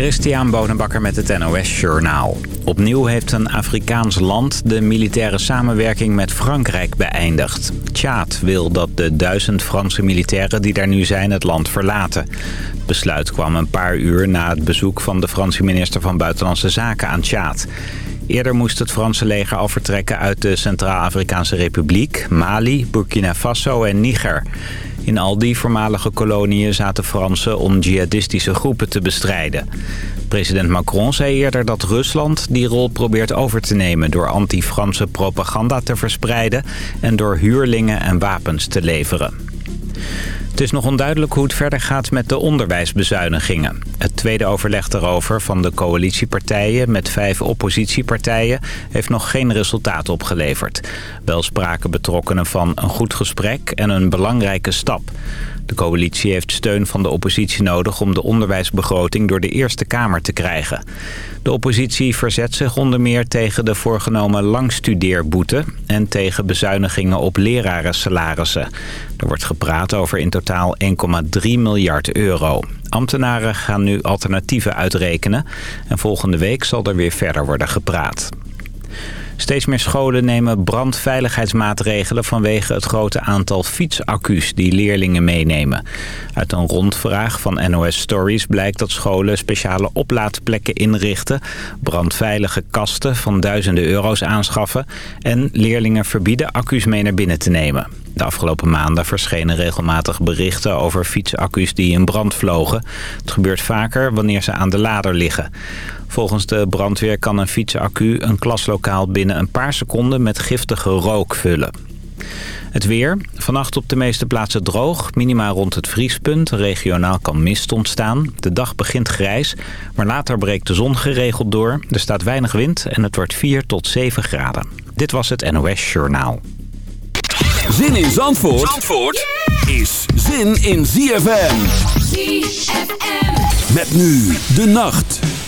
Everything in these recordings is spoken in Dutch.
Christian Bonenbakker met het NOS Journaal. Opnieuw heeft een Afrikaans land de militaire samenwerking met Frankrijk beëindigd. Tjaad wil dat de duizend Franse militairen die daar nu zijn het land verlaten. Het besluit kwam een paar uur na het bezoek van de Franse minister van Buitenlandse Zaken aan Tjaad. Eerder moest het Franse leger al vertrekken uit de Centraal-Afrikaanse Republiek, Mali, Burkina Faso en Niger... In al die voormalige koloniën zaten Fransen om jihadistische groepen te bestrijden. President Macron zei eerder dat Rusland die rol probeert over te nemen... door anti-Franse propaganda te verspreiden en door huurlingen en wapens te leveren. Het is nog onduidelijk hoe het verder gaat met de onderwijsbezuinigingen. Het tweede overleg daarover van de coalitiepartijen met vijf oppositiepartijen heeft nog geen resultaat opgeleverd. Wel spraken betrokkenen van een goed gesprek en een belangrijke stap. De coalitie heeft steun van de oppositie nodig om de onderwijsbegroting door de Eerste Kamer te krijgen. De oppositie verzet zich onder meer tegen de voorgenomen langstudeerboete en tegen bezuinigingen op lerarensalarissen. Er wordt gepraat over in totaal 1,3 miljard euro. Ambtenaren gaan nu alternatieven uitrekenen en volgende week zal er weer verder worden gepraat. Steeds meer scholen nemen brandveiligheidsmaatregelen vanwege het grote aantal fietsaccu's die leerlingen meenemen. Uit een rondvraag van NOS Stories blijkt dat scholen speciale oplaadplekken inrichten, brandveilige kasten van duizenden euro's aanschaffen en leerlingen verbieden accu's mee naar binnen te nemen. De afgelopen maanden verschenen regelmatig berichten over fietsaccu's die in brand vlogen. Het gebeurt vaker wanneer ze aan de lader liggen. Volgens de brandweer kan een fietsaccu een klaslokaal binnen een paar seconden met giftige rook vullen. Het weer. Vannacht op de meeste plaatsen droog. Minima rond het vriespunt. Regionaal kan mist ontstaan. De dag begint grijs. Maar later breekt de zon geregeld door. Er staat weinig wind en het wordt 4 tot 7 graden. Dit was het NOS Journaal. Zin in Zandvoort, Zandvoort is zin in ZFM. ZFM. Met nu de nacht.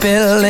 Spilling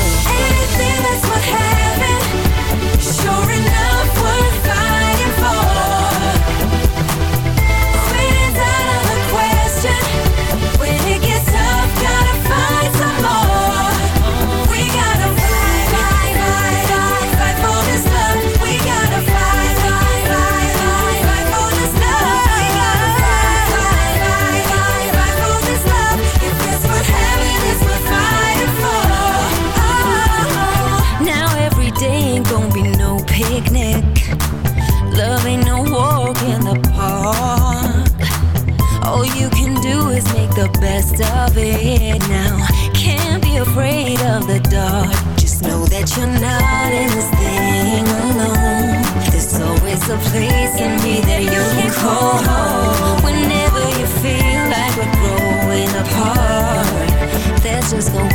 a place in me that you can call. Home Whenever you feel like we're growing apart There's just no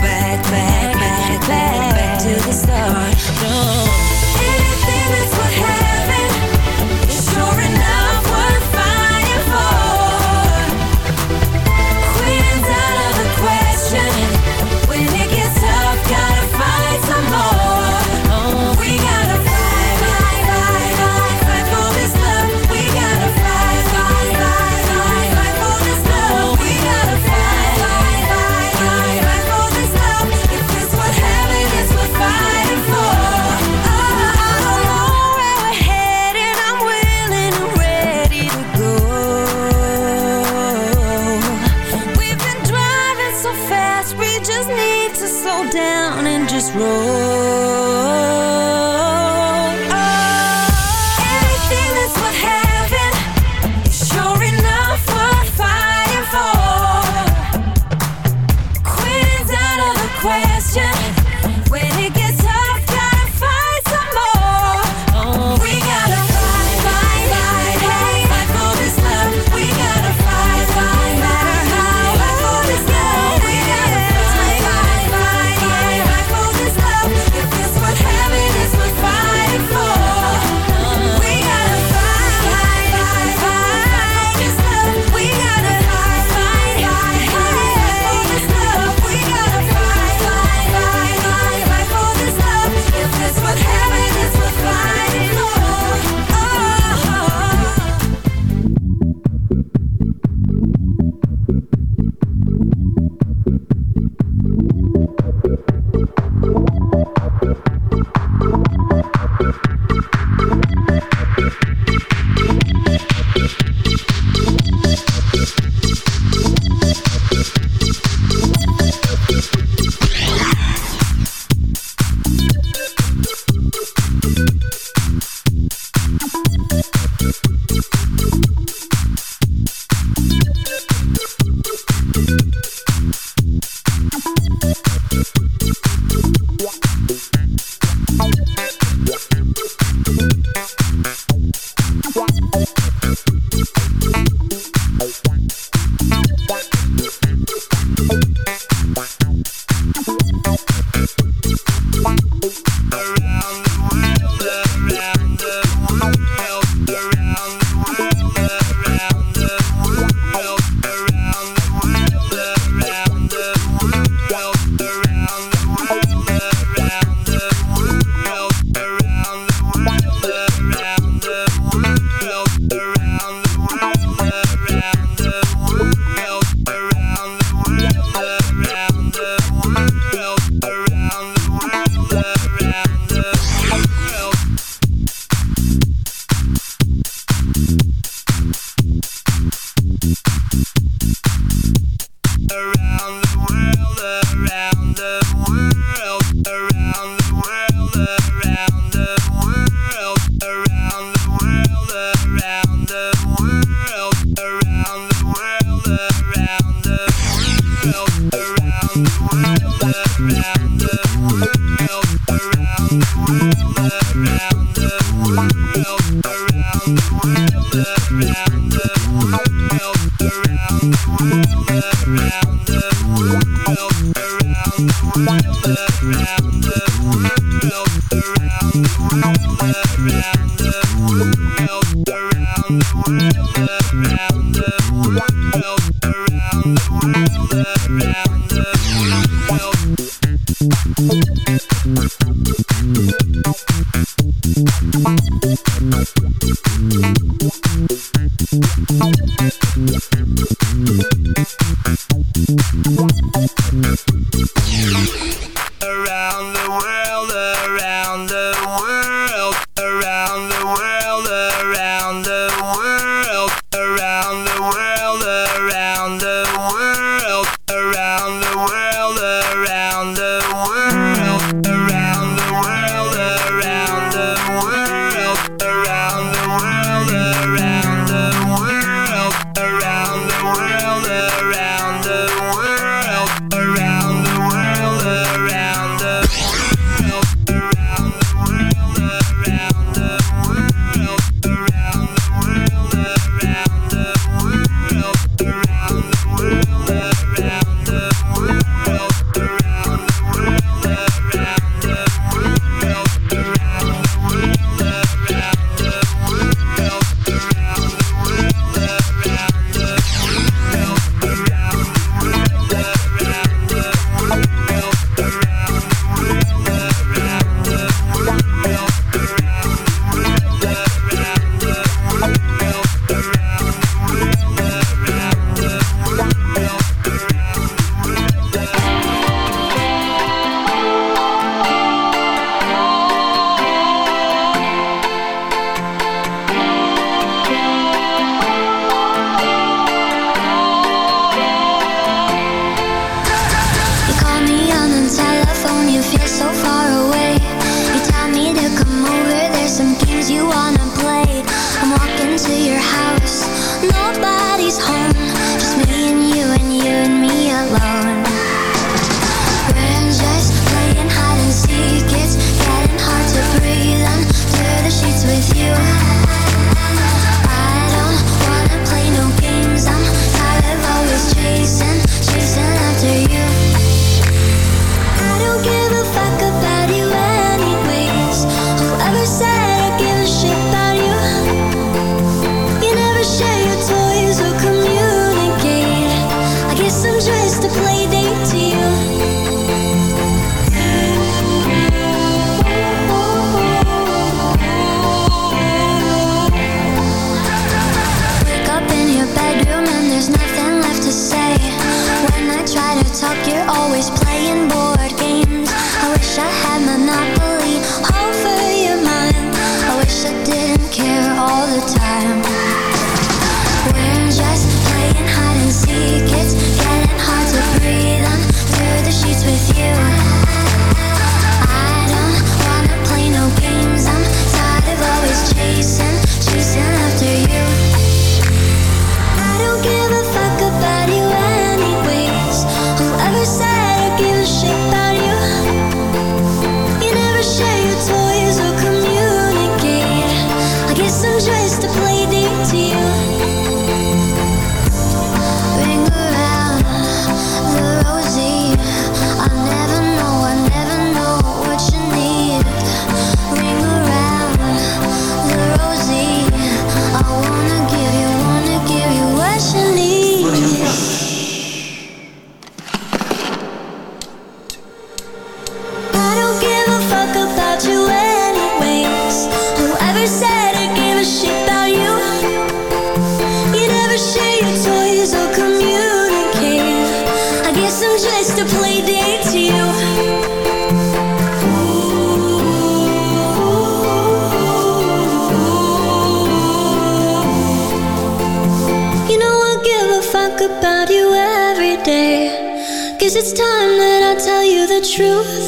about you every day. Guess it's time that I tell you the truth.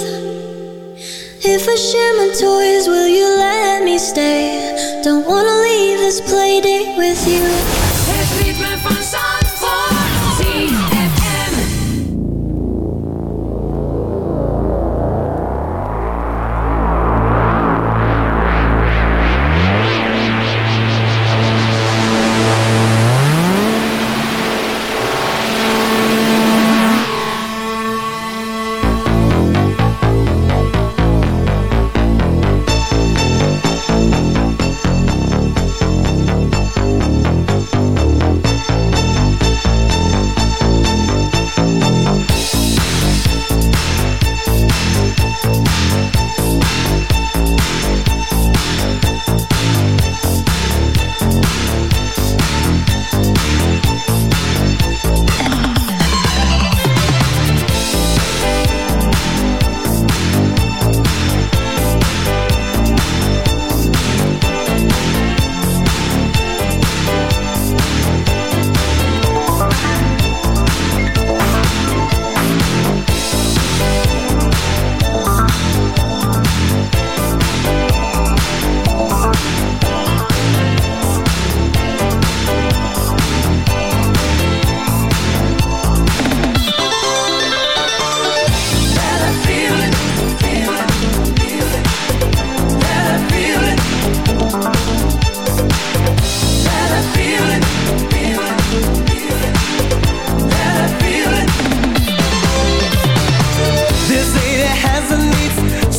If I share my toys, will you let me stay? Don't wanna leave this playdate with you. Het ritme van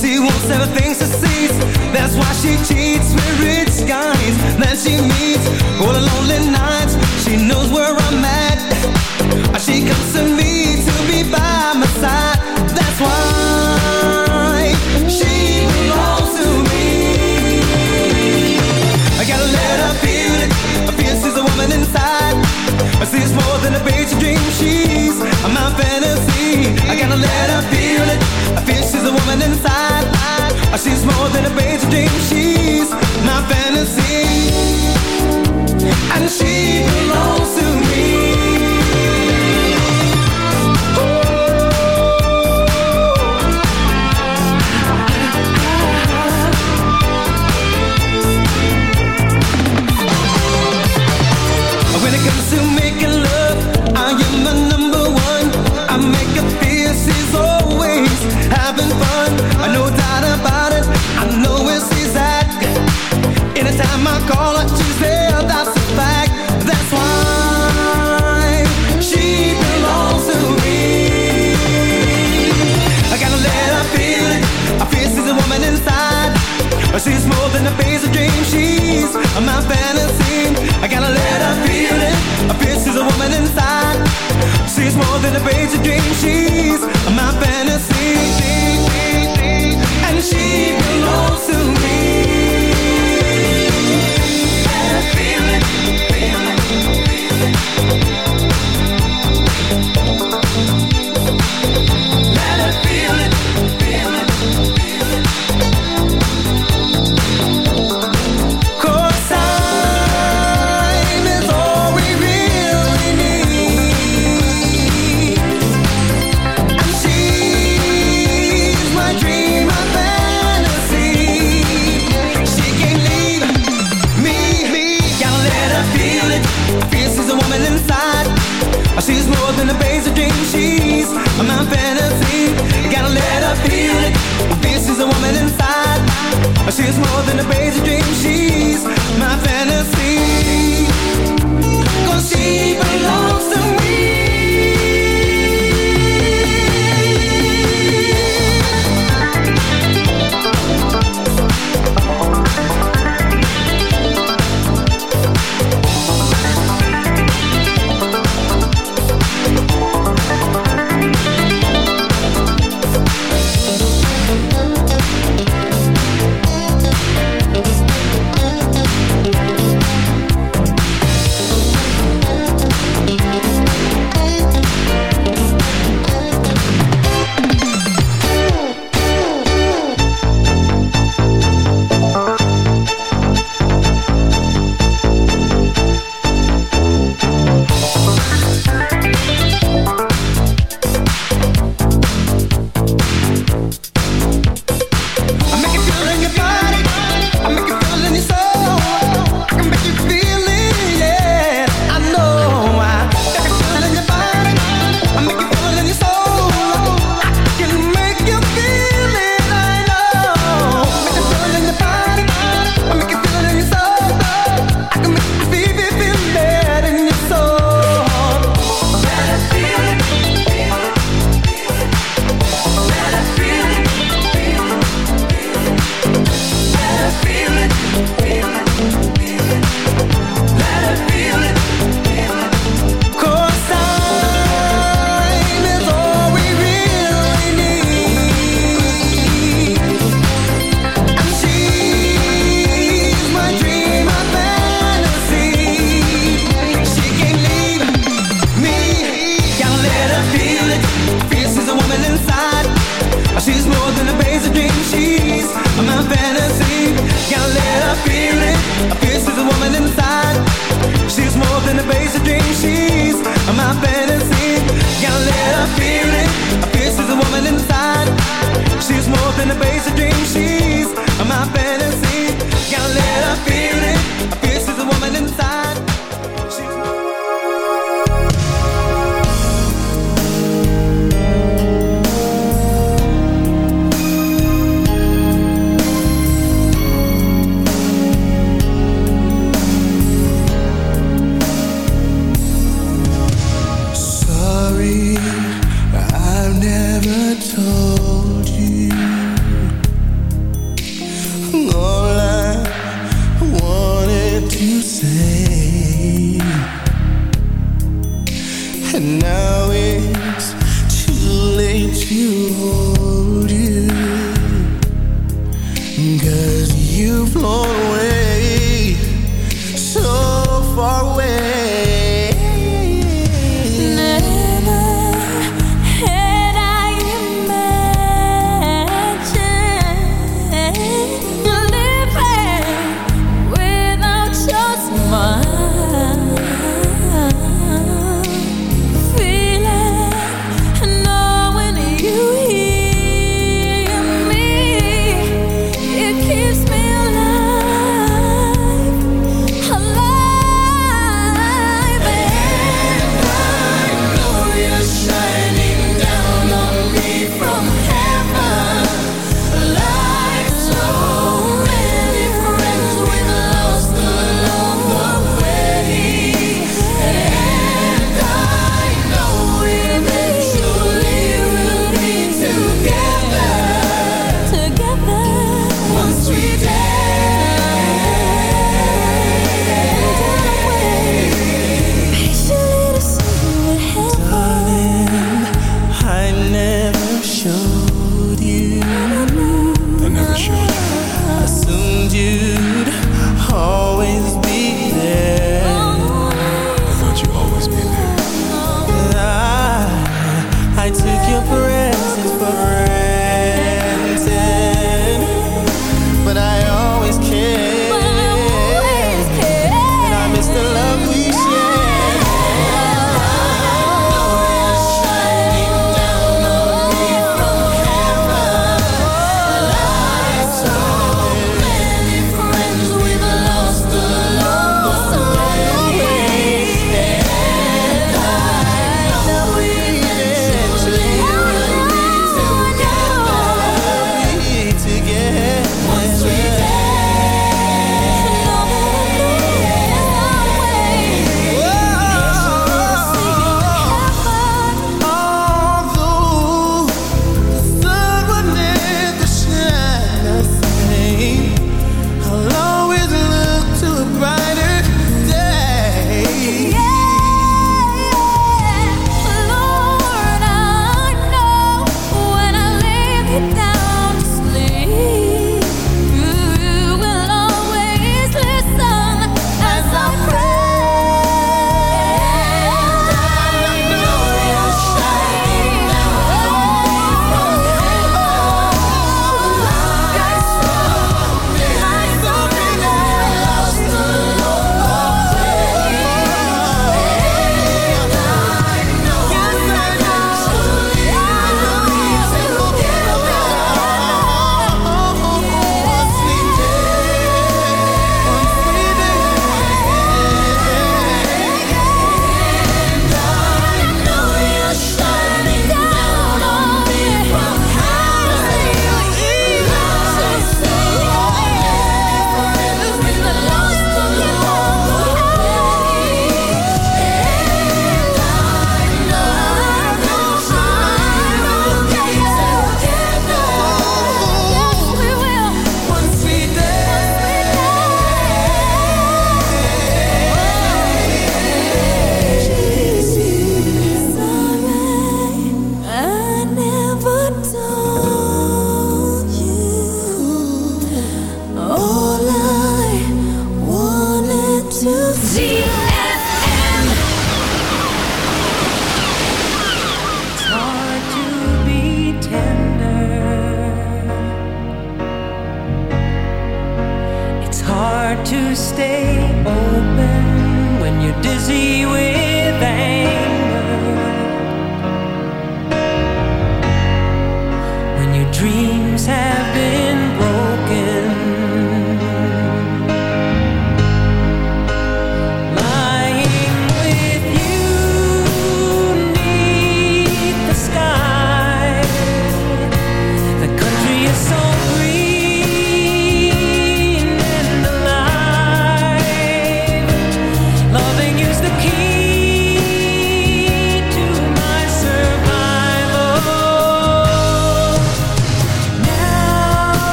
She wants everything to think That's why she cheats me my fantasy I gotta let her feel it a woman inside. She's more than a page of dreams. She's my fantasy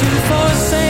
to forsake